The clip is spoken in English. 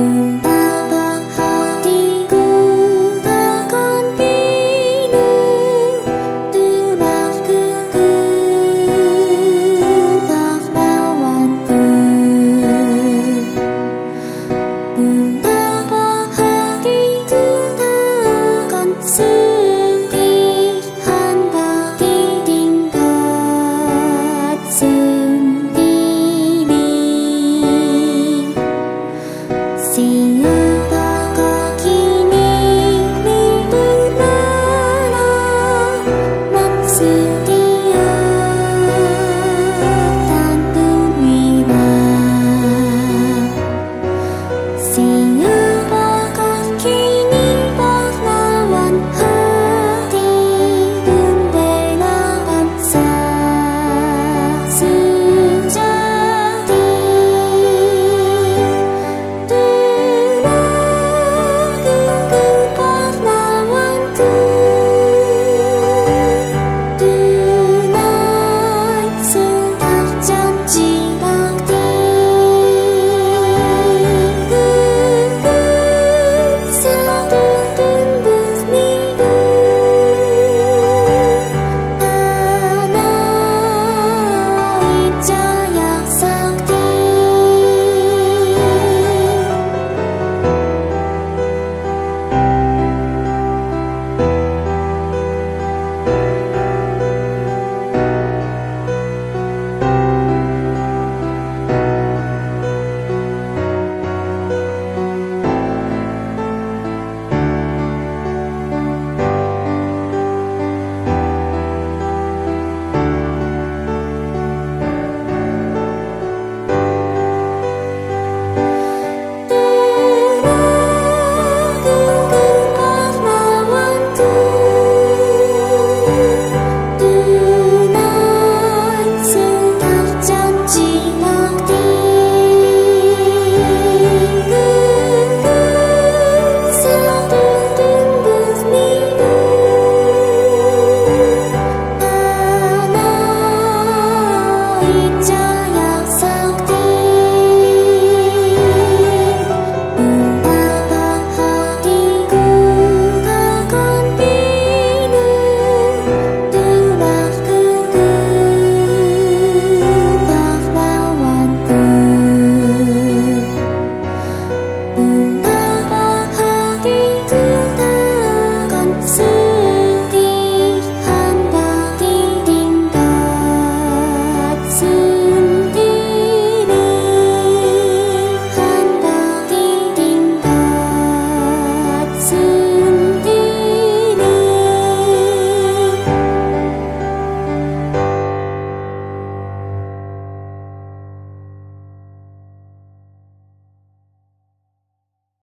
Ooh.